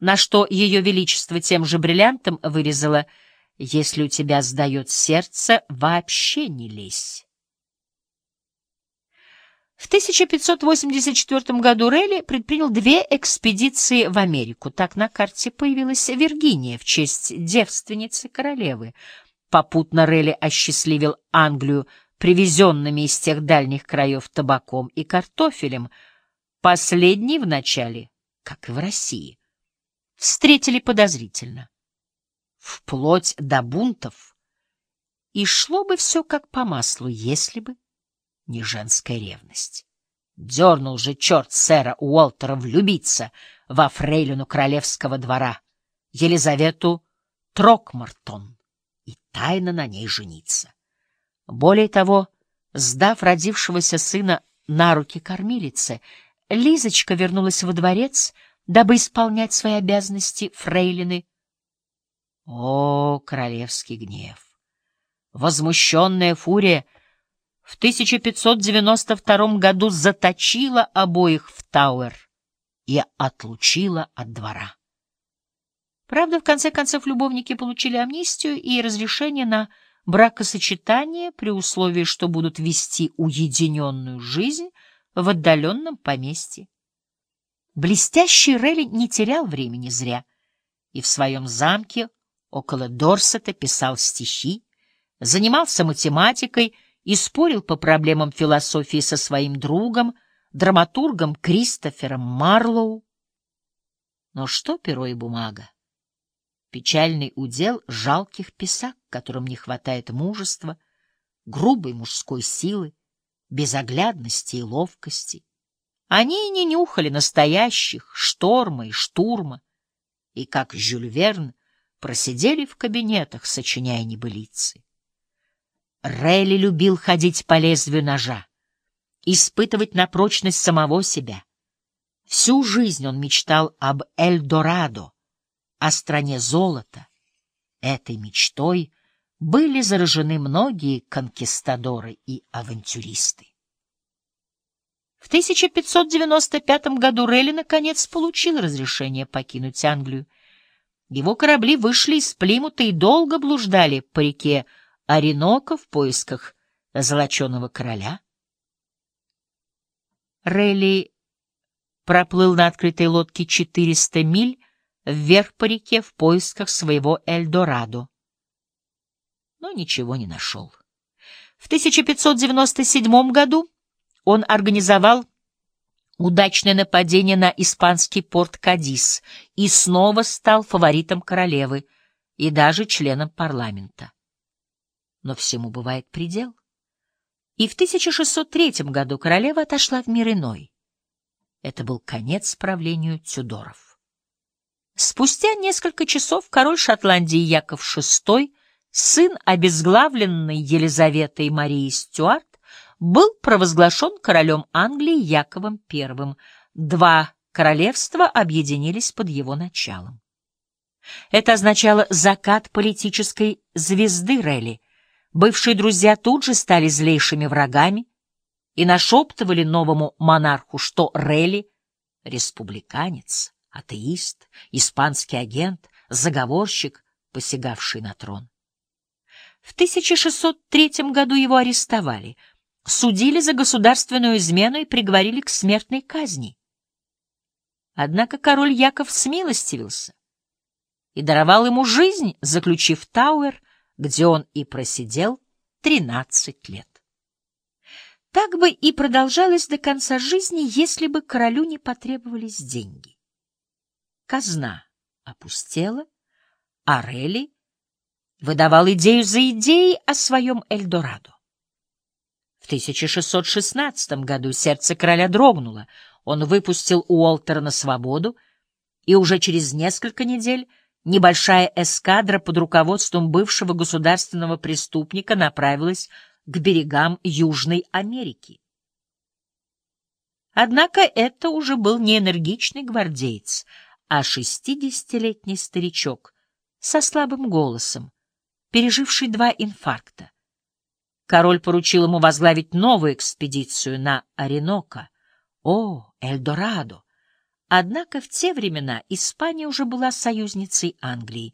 на что ее величество тем же бриллиантом вырезало «Если у тебя сдает сердце, вообще не лезь». В 1584 году Релли предпринял две экспедиции в Америку. Так на карте появилась Виргиния в честь девственницы королевы. Попутно Релли осчастливил Англию привезенными из тех дальних краев табаком и картофелем. Последний вначале, как и в России, встретили подозрительно. Вплоть до бунтов. И шло бы все как по маслу, если бы не женская ревность. Дернул же черт сэра Уолтера влюбиться во фрейлину королевского двора, Елизавету Трокмартон, и тайно на ней жениться. Более того, сдав родившегося сына на руки кормилице, Лизочка вернулась во дворец, дабы исполнять свои обязанности фрейлины. О, королевский гнев! Возмущенная фурия — в 1592 году заточила обоих в Тауэр и отлучила от двора. Правда, в конце концов, любовники получили амнистию и разрешение на бракосочетание при условии, что будут вести уединенную жизнь в отдаленном поместье. Блестящий Релли не терял времени зря и в своем замке около Дорсета писал стихи, занимался математикой и спорил по проблемам философии со своим другом, драматургом Кристофером Марлоу. Но что перо и бумага? Печальный удел жалких писак, которым не хватает мужества, грубой мужской силы, безоглядности и ловкости. Они не нюхали настоящих шторма и штурма, и, как Жюль Верн, просидели в кабинетах, сочиняя небылицы. Релли любил ходить по лезвию ножа, испытывать на прочность самого себя. Всю жизнь он мечтал об Эльдорадо, о стране золота. Этой мечтой были заражены многие конкистадоры и авантюристы. В 1595 году Релли наконец получил разрешение покинуть Англию. Его корабли вышли из Плимута и долго блуждали по реке Оренока в поисках золоченого короля. Релли проплыл на открытой лодке 400 миль вверх по реке в поисках своего Эльдорадо. Но ничего не нашел. В 1597 году он организовал удачное нападение на испанский порт Кадис и снова стал фаворитом королевы и даже членом парламента но всему бывает предел. И в 1603 году королева отошла в мир иной. Это был конец правлению Тюдоров. Спустя несколько часов король Шотландии Яков VI, сын обезглавленной Елизаветы и Марии Стюарт, был провозглашен королем Англии Яковом I. Два королевства объединились под его началом. Это означало закат политической звезды Релли — Бывшие друзья тут же стали злейшими врагами и нашептывали новому монарху, что Релли — республиканец, атеист, испанский агент, заговорщик, посягавший на трон. В 1603 году его арестовали, судили за государственную измену и приговорили к смертной казни. Однако король Яков смилостивился и даровал ему жизнь, заключив Тауэр где он и просидел 13 лет. Так бы и продолжалось до конца жизни, если бы королю не потребовались деньги. Казна опустела, а Релли выдавал идею за идеей о своем Эльдорадо. В 1616 году сердце короля дрогнуло, он выпустил Уолтера на свободу, и уже через несколько недель Небольшая эскадра под руководством бывшего государственного преступника направилась к берегам Южной Америки. Однако это уже был не энергичный гвардеец, а шестидесятилетний старичок со слабым голосом, переживший два инфаркта. Король поручил ему возглавить новую экспедицию на Оренока. О, Эльдорадо! Однако в те времена Испания уже была союзницей Англии,